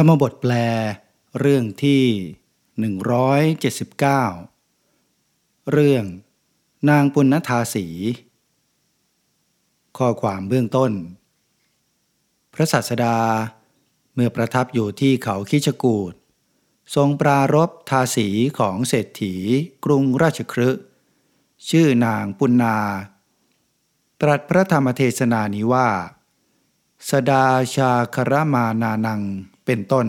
ธรรมบทแปล เรื่องที่ 179 เรื่อง นางปุณณธาสี ข้อความเบื้องต้น พระสัสดา เมื่อประทับอยู่ที่เขาคิชกูดทรงปรารบทาสีของเศรษฐีกรุงราชครึชื่อนางปุณนา ตรัสพระธรรมเทศนานี้ว่า สดาชาครมานานัง เป็นต้น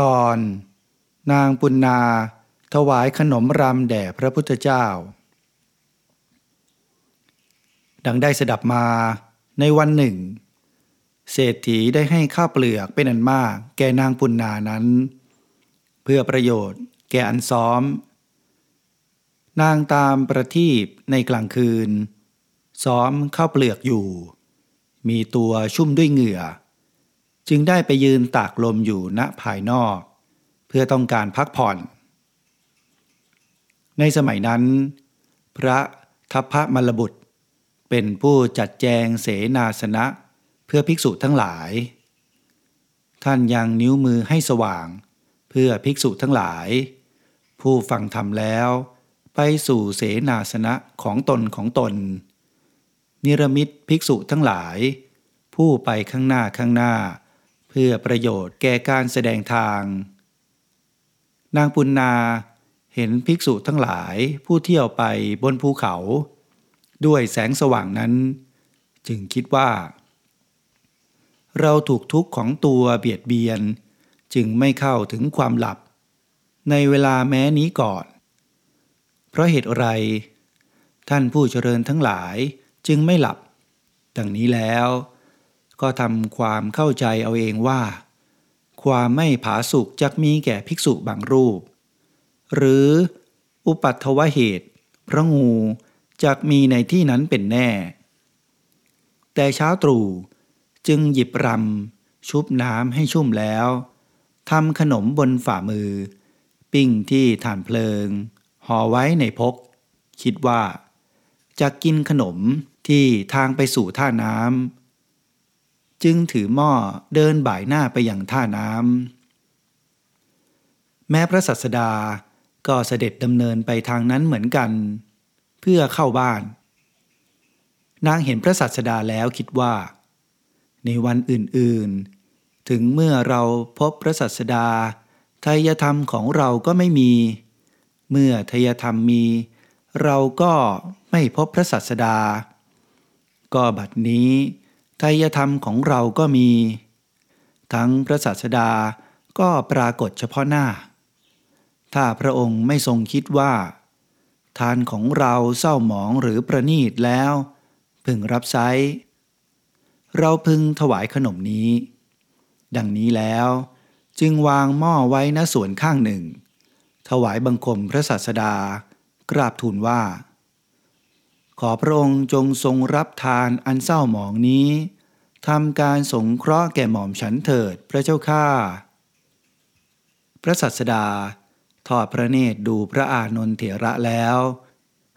ตอนนางปุณนาถวายขนมรำแด่พระพุทธเจ้า ดังได้สดับมาในวันหนึ่ง เศรษฐีได้ให้ข้าวเปลือกเป็นอันมากแก่นางปุณนานั้น เพื่อประโยชน์แก่อันซ้อม นางตามประทีปในกลางคืน ซ้อมข้าวเปลือกอยู่ มีตัวชุ่มด้วยเหงื่อ จึงได้ไปยืนตากลมอยู่ณภายนอก เพื่อต้องการพักผ่อน ในสมัยนั้น พระทัพพระมลบุตร เป็นผู้จัดแจงเสนาสนะเพื่อภิกษุทั้งหลาย ท่านยังนิ้วมือให้สว่างเพื่อภิกษุทั้งหลาย ผู้ฟังธรรมแล้วไปสู่เสนาสนะของตนของตน นิรมิตภิกษุทั้งหลาย ผู้ไปข้างหน้าข้างหน้า เพื่อประโยชน์แก่การแสดงทาง นางปุณนาเห็นภิกษุทั้งหลายผู้เที่ยวไปบนภูเขา ด้วยแสงสว่างนั้น จึงคิดว่า เราถูกทุกข์ของตัวเบียดเบียน จึงไม่เข้าถึงความหลับ ในเวลาแม้นี้ก่อน เพราะเหตุอะไร ท่านผู้เจริญทั้งหลายจึงไม่หลับ ดังนี้แล้ว ก็ทำความเข้าใจเอาเองว่า ความไม่ผาสุกจักมีแก่ภิกษุบางรูป หรืออุปัตถวเหตุพระงูจักมีในที่นั้นเป็นแน่ แต่เช้าตรู่จึงหยิบรำชุบน้ำให้ชุ่มแล้วทำขนมบนฝ่ามือ ปิ้งที่ฐานเพลิง ห่อไว้ในพก คิดว่าจะกินขนมที่ทางไปสู่ท่าน้ำ จึงถือหม้อเดินบ่ายหน้าไปยังท่าน้ำแม้พระสัสดาก็เสด็จดำเนินไปทางนั้นเหมือนกัน เพื่อเข้าบ้าน นางเห็นพระสัสดาแล้วคิดว่า ในวันอื่นๆ ถึงเมื่อเราพบพระสัสดาทายธรรมของเราก็ไม่มี เมื่อทายธรรมมี เราก็ไม่พบพระสัสดา ก็บัดนี้ ทายธรรมของเราก็มี ทั้งพระศาสดาก็ปรากฏเฉพาะหน้า ถ้าพระองค์ไม่ทรงคิดว่า ทานของเราเศร้าหมองหรือประนีตแล้ว พึงรับไซเราพึงถวายขนมนี้ ดังนี้แล้วจึงวางหม้อไว้ณส่วนข้างหนึ่ง ถวายบังคมพระศาสดากราบทูลว่า ขอพระองค์จงทรงรับทานอันเศร้าหมองนี้ทำการสงเคราะห์แก่หม่อมฉันเถิดพระเจ้าข้าพระสัสดาทอดพระเนตรดูพระอานนทเถระแล้ว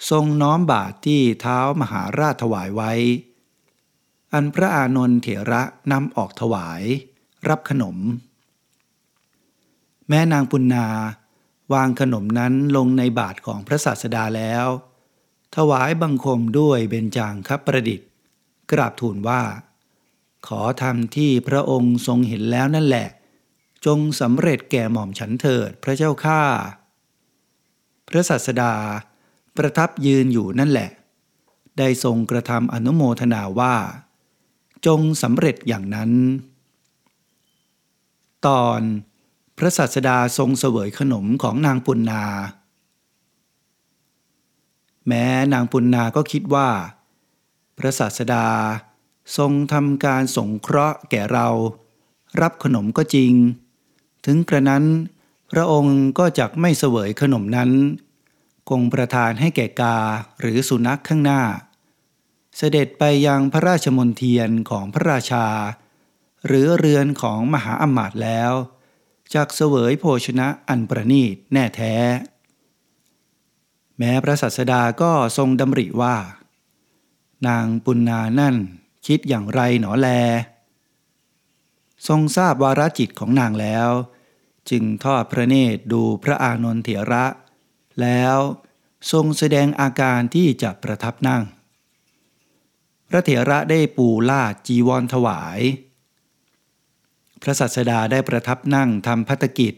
ทรงน้อมบาทที่เท้ามหาราชถวายไว้ อันพระอานนทเถระนำออกถวาย รับขนม แม่นางปุณนาวางขนมนั้นลงในบาทของพระศาสดาแล้ว ถวายบังคมด้วยเบญจางคประดิษฐ์ กราบทูลว่า ขอทำที่พระองค์ทรงเห็นแล้วนั่นแหละ จงสำเร็จแก่หม่อมฉันเถิดพระเจ้าข้าพระสัสดา ประทับยืนอยู่นั่นแหละ ได้ทรงกระทำอนุโมทนาว่า จงสำเร็จอย่างนั้น ตอนพระสัสดาทรงเสวยขนมของนางปุณนา แม้นางปุณนาก็คิดว่า พระศาสดาทรงทำการสงเคราะห์แก่เรา รับขนมก็จริง ถึงกระนั้น พระองค์ก็จักไม่เสวยขนมนั้น คงประทานให้แก่กาหรือสุนัขข้างหน้า เสด็จไปยังพระราชมนเทียนของพระราชา หรือเรือนของมหาอมาตย์แล้วจากเสวยโภชนะอันประณีตแน่แท้ แม้พระสัสดาก็ทรงดำริว่า นางปุณนานั่นคิดอย่างไรหนอแล ทรงทราบวาระจิตของนางแล้ว จึงทอดพระเนตรดูพระอานนทเถระ แล้วทรงแสดงอาการที่จะประทับนั่ง พระเถระได้ปูลาดจีวรถวาย พระสัสดาได้ประทับนั่งทำพัฒกิจ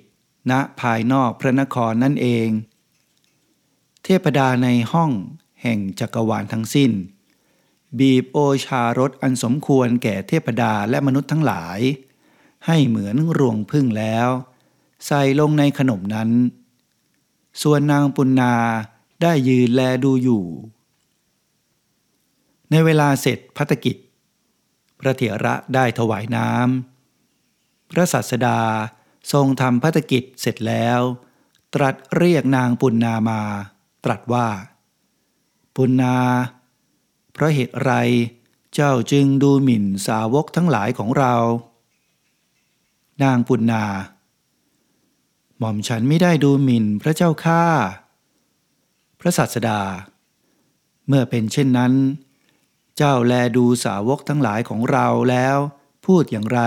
ณภายนอกพระนครนั่นเอง เทพดาในห้องแห่งจักรวาลทั้งสิ้น บีบโอชารสอันสมควรแก่เทพดาและมนุษย์ทั้งหลาย ให้เหมือนรวงพึ่งแล้ว ใส่ลงในขนมนั้น ส่วนนางปุณนาได้ยืนแลดูอยู่ ในเวลาเสร็จพัฒกิจ พระเถระได้ถวายน้ำพระสัสดาทรงทำพัฒกิจเสร็จแล้ว ตรัสเรียกนางปุณนามา ตรัสว่า ปุณนาเพราะเหตุไรเจ้าจึงดูหมิ่นสาวกทั้งหลายของเรา นางปุณนา หม่อมฉันไม่ได้ดูหมิ่นพระเจ้าข้าพระสัสดา เมื่อเป็นเช่นนั้น เจ้าแลดูสาวกทั้งหลายของเราแล้วพูดอย่างไร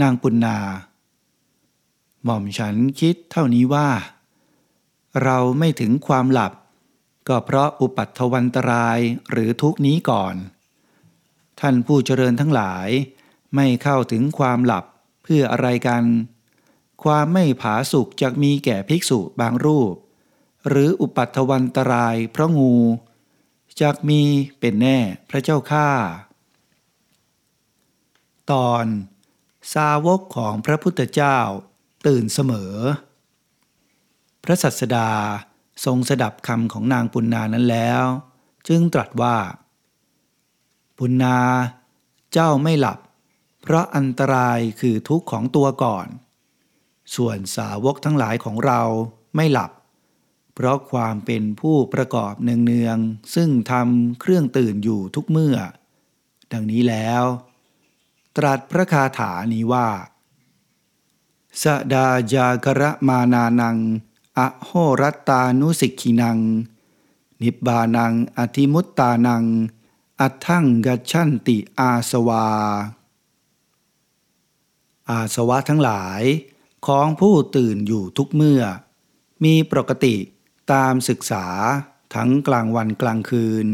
นางปุณนา หม่อมฉันคิดเท่านี้ว่า เราไม่ถึงความหลับ ก็เพราะอุปัตถวันตรายหรือทุกนี้ก่อน ท่านผู้เจริญทั้งหลาย ไม่เข้าถึงความหลับเพื่ออะไรกัน ความไม่ผาสุกจะมีแก่ภิกษุบางรูป หรืออุปัตถวันตรายเพราะงูจักมีเป็นแน่พระเจ้าข้าตอน สาวกของพระพุทธเจ้าตื่นเสมอ พระสัสดาทรงสดับคำของนางปุณนานั้นแล้ว จึงตรัสว่า ปุณนาเจ้าไม่หลับ เพราะอันตรายคือทุกข์ของตัวก่อน ส่วนสาวกทั้งหลายของเราไม่หลับ เพราะความเป็นผู้ประกอบเนืองๆซึ่งทำเครื่องตื่นอยู่ทุกเมื่อ ดังนี้แล้ว ตรัสพระคาถานี้ว่าสดาจากระมานานัง อโหรัตานุสิกินัง นิบานังอธิมุตตานัง อัทั้งกัชันติอาสวา อาสวะทั้งหลายของผู้ตื่นอยู่ทุกเมื่อ มีปกติตามศึกษาทั้งกลางวันกลางคืน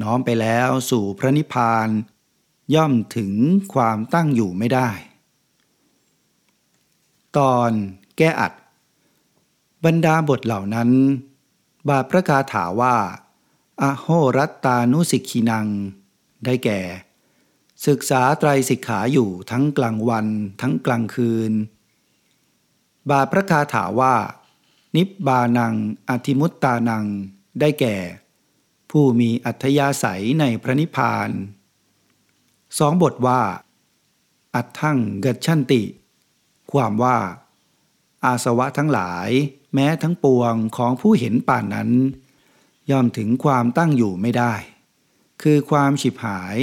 น้อมไปแล้วสู่พระนิพพาน ย่อมถึงความตั้งอยู่ไม่ได้ ตอนแก้อัด บรรดาบทเหล่านั้น บาทพระคาถาว่า อโหรัตตานุสิกขีนัง ได้แก่ ศึกษาไตรสิกขาอยู่ทั้งกลางวันทั้งกลางคืน บาทพระคาถาว่า นิบบานังอธิมุตตานัง ได้แก่ ผู้มีอัธยาศัยในพระนิพพานสองบทว่า อัตทั้งกัชันติ ความว่า อาสวะทั้งหลาย แม้ทั้งปวงของผู้เห็นป่านนั้น ย่อมถึงความตั้งอยู่ไม่ได้ คือความฉิบหาย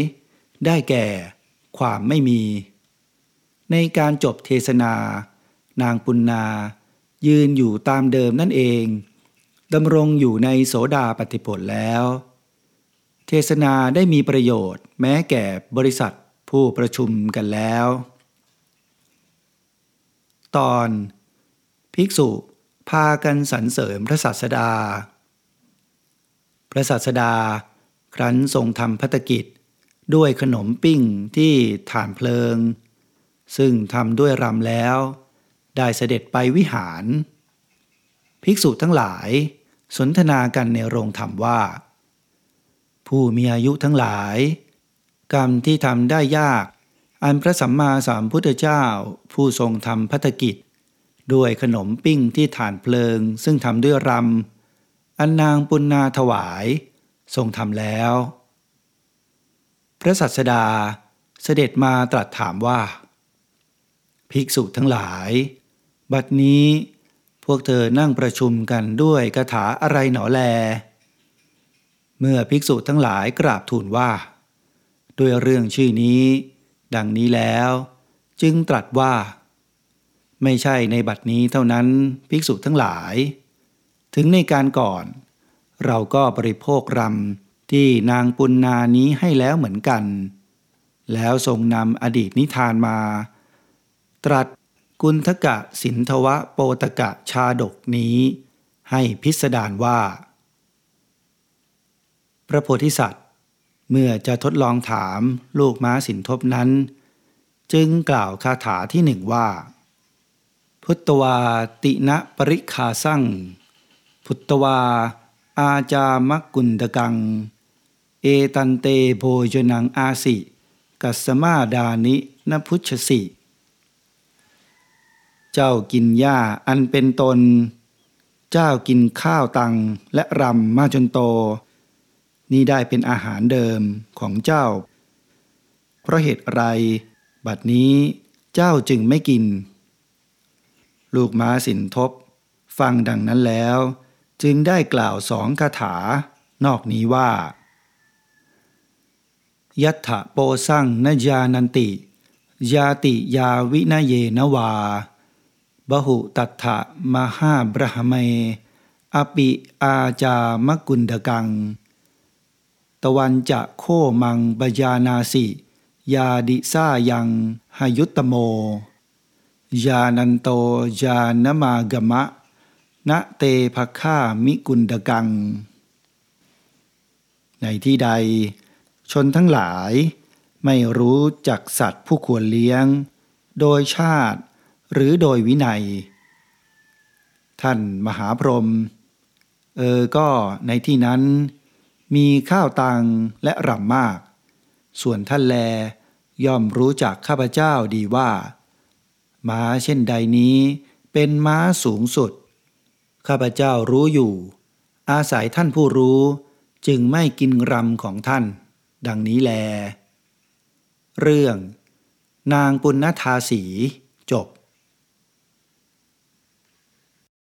ได้แก่ ความไม่มี ในการจบเทศนา นางปุณนา ยืนอยู่ตามเดิมนั่นเองดำรงอยู่ในโสดาปฏิผลแล้ว เทศนาได้มีประโยชน์ แม้แก่บริษัทผู้ประชุมกันแล้ว ตอน ภิกษุพากันสรรเสริมพระศาสดา พระศาสดา ครั้นทรงทำพัตกิจ ด้วยขนมปิ้งที่ฐานเพลิง ซึ่งทำด้วยรำแล้ว ได้เสด็จไปวิหาร ภิกษุทั้งหลาย สนทนากันในโรงธรรมว่า ผู้มีอายุทั้งหลาย กรรมที่ทำได้ยาก อันพระสัมมาสัมพุทธเจ้า ผู้ทรงทำพัฒกิจ ด้วยขนมปิ้งที่ฐานเพลิงซึ่งทำด้วยรำอันนางปุณนาถวาย ทรงทำแล้ว พระสัสดาเสด็จมาตรัสถามว่า ภิกษุทั้งหลาย บัดนี้พวกเธอนั่งประชุมกันด้วยคาถาอะไรหนอแล เมื่อภิกษุทั้งหลายกราบทูลว่า ด้วยเรื่องชื่อนี้ ดังนี้แล้ว จึงตรัสว่า ไม่ใช่ในบัดนี้เท่านั้นภิกษุทั้งหลาย ถึงในการก่อน เราก็บริโภครำที่นางปุณนานี้ให้แล้วเหมือนกัน แล้วทรงนำอดีตนิทานมา ตรัสกุณทกะสินทวะโปตกะชาดกนี้ ให้พิสดารว่า พระโพธิสัตว์ เมื่อจะทดลองถามลูกม้าสินทบนั้น จึงกล่าวคาถาที่หนึ่งว่า พุทธวาตินะปริคาสั่งพุทธวา อาจามกุณตกัง เอตันเตโภจนังอาสิ กัสมาดานินพุชสิ เจ้ากินหญ้าอันเป็นตน เจ้ากินข้าวตังและรำมาจนโต นี่ได้เป็นอาหารเดิมของเจ้า เพราะเหตุไร บัดนี้เจ้าจึงไม่กิน ลูกม้าสินทบ ฟังดังนั้นแล้ว จึงได้กล่าวสองคาถานอกนี้ว่า ยัตถะโปสั่งนยานันติ ยาติยาวินเยนวา บหุตัตถะมหาบรหเม อปิอาจามกุณดกังตะวันจะโคมังบยานาสิ ยาดิซายังหยุตโม ยานันโตยานมากมะณเตภค่ามิกุณดกัง ในที่ใด ชนทั้งหลายไม่รู้จักสัตว์ผู้ควรเลี้ยง โดยชาติหรือโดยวินัย ท่านมหาพรหมเออก็ในที่นั้น มีข้าวตังและรำมาก ส่วนท่านแลย่อมรู้จักข้าพเจ้าดีว่า ม้าเช่นใดนี้เป็นม้าสูงสุด ข้าพเจ้ารู้อยู่ อาศัยท่านผู้รู้จึงไม่กินรำของท่าน ดังนี้แล เรื่อง นางปุณณธาสีจบ